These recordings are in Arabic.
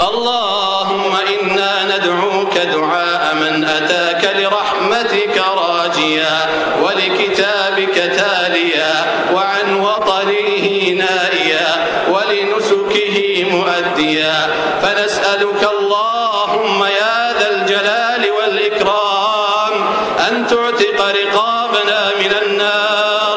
اللهم إنا ندعوك دعاء من أتاك لرحمتك راجيا ولكتابك تاليا وعن وطنه نائيا ولنسكه مؤديا فنسألك اللهم يا ذا الجلال والإكرام أن تعتق رقابنا من النار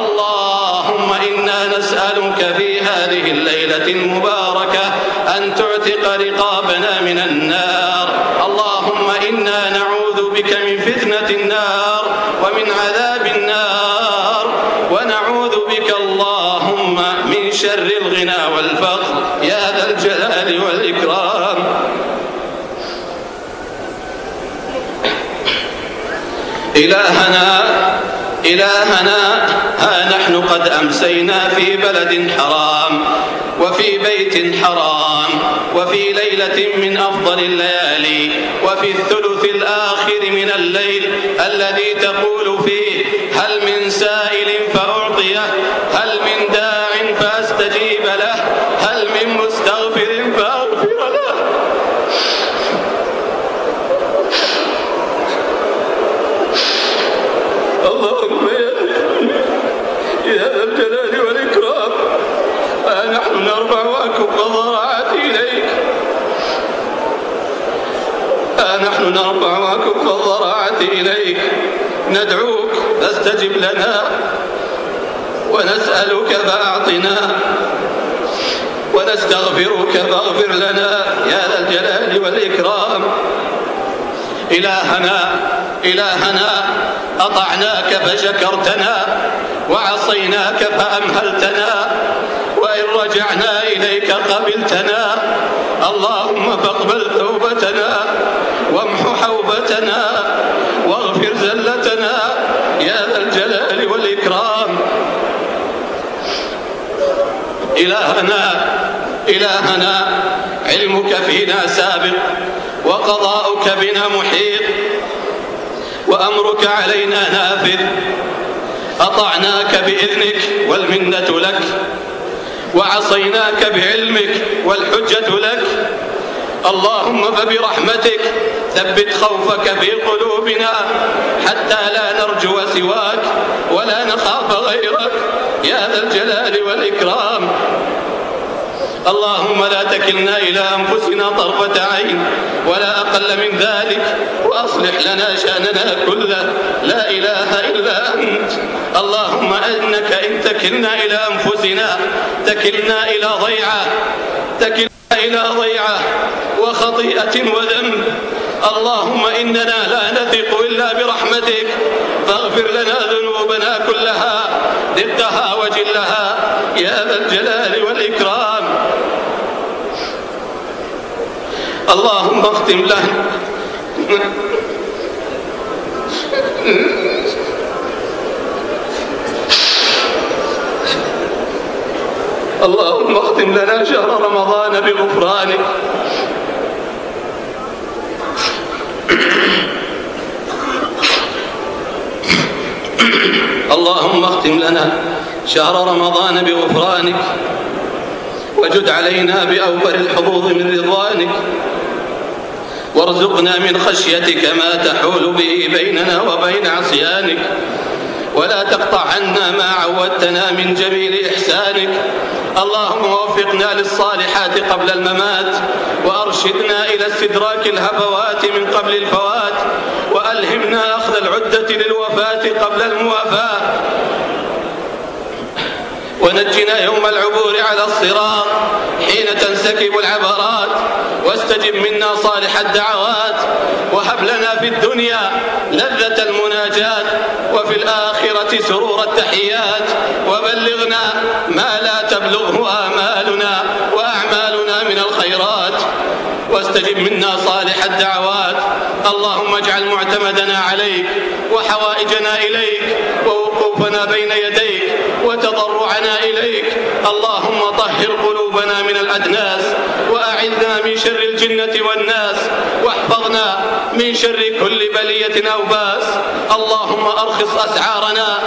اللهم إنا نسألك في هذه الليلة المباركة أن تعتق رقابنا من النار. اللهم إنا نعوذ بك من فتنة النار ومن عذاب النار. ونعوذ بك اللهم من شر الغنى والفقر. يا ذا الجلال والإكرام. إلهنا إلهنا ها نحن قد أمسينا في بلد حرام. وفي بيت حرام وفي ليلة من أفضل الليالي وفي الثلث الآخر من الليل الذي تقول فيه هل من سائل فأعطيه هل من داع فأستجيب له هل من مستغفر فأغفر له اللهم يا ذا الجلال والإكرام ها نحن نرفع أكف الضراعات إليك نحن نرفع أكف الضراعات إليك. ندعوك فاستجب لنا ونسألك فأعطنا ونستغفرك فاغفر لنا يا ذا الجلال والإكرام. إلهنا إلهنا أطعناك فشكرتنا وعصيناك فأمهلتنا وإن رجعنا إليك قبلتنا. اللهم فاقبل توبتنا حوبتنا واغفر زلتنا يا ذا الجلال والإكرام. إلهنا إلهنا علمك فينا سابق وقضاؤك بنا محيط وأمرك علينا نافذ. أطعناك بإذنك والمنة لك وعصيناك بعلمك والحجة لك. اللهم فبرحمتك ثبت خوفك في قلوبنا حتى لا نرجو سواك ولا نخاف غيرك. يا ذا الجلال والإكرام. اللهم لا تكلنا إلى أنفسنا طرفة عين ولا أقل من ذلك وأصلح لنا شأننا كله. لا إله إلا أنت. اللهم إنك إن تكلنا إلى أنفسنا تكلنا إلى ضيعة تكلنا إلى ضيعة وخطيئة وذنب. اللهم إننا لا نثق إلا برحمتك. فاغفر لنا ذنوبنا كلها. دقها وجلها. يا ذا الجلال والإكرام. اللهم اختم له. اللهم اختم لنا شهر رمضان بغفرانك. اللهم اختم لنا شهر رمضان بغفرانك وجد علينا بأوفر الحظوظ من رضوانك. وارزقنا من خشيتك ما تحول به بيننا وبين عصيانك. ولا تقطع عنا ما عودتنا من جميل إحسانك. اللهم وفقنا للصالحات قبل الممات وأرشدنا إلى استدراك الهفوات من قبل الفوات وألهمنا أخذ العدة للوفاة قبل الموافاة. ونجنا يوم العبور على الصراط حين تنسكب العبرات. واستجب منا صالح الدعوات وهب لنا في الدنيا لذة المناجات وفي الآخرة سرور التحيات وبلغنا ما لا تبلغه آمالنا وأعمالنا من الخيرات. واستجب منا صالح الدعوات اللهم اجعل معتمدنا عليك وحوائجنا إليك ووقوفنا بين يديك وتضرعنا إليك. اللهم طهر قلوبنا من الأدناس وأعذنا من شر الجنة والناس واحفظنا من شر كل بلية أو باس. اللهم أرخص أسعارنا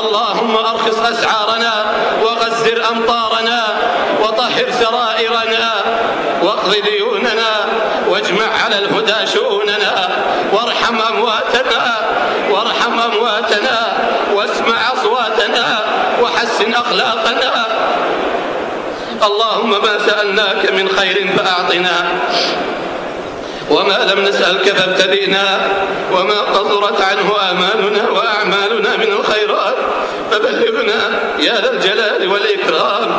اللهم أرخص أسعارنا وغزر أمطارنا وطهر سرائرنا واقض ديوننا واجمع على الهدى شؤوننا وارحم أمواتنا وارحم أمواتنا واسمع أصواتنا وحسن أخلاقنا اللهم ما سألناك من خير فأعطنا. وما لم نسألك فابتدئنا وما قصرت عنه آمالنا وأعمالنا من الخيرات. فبلغنا يا ذا الجلال والإكرام.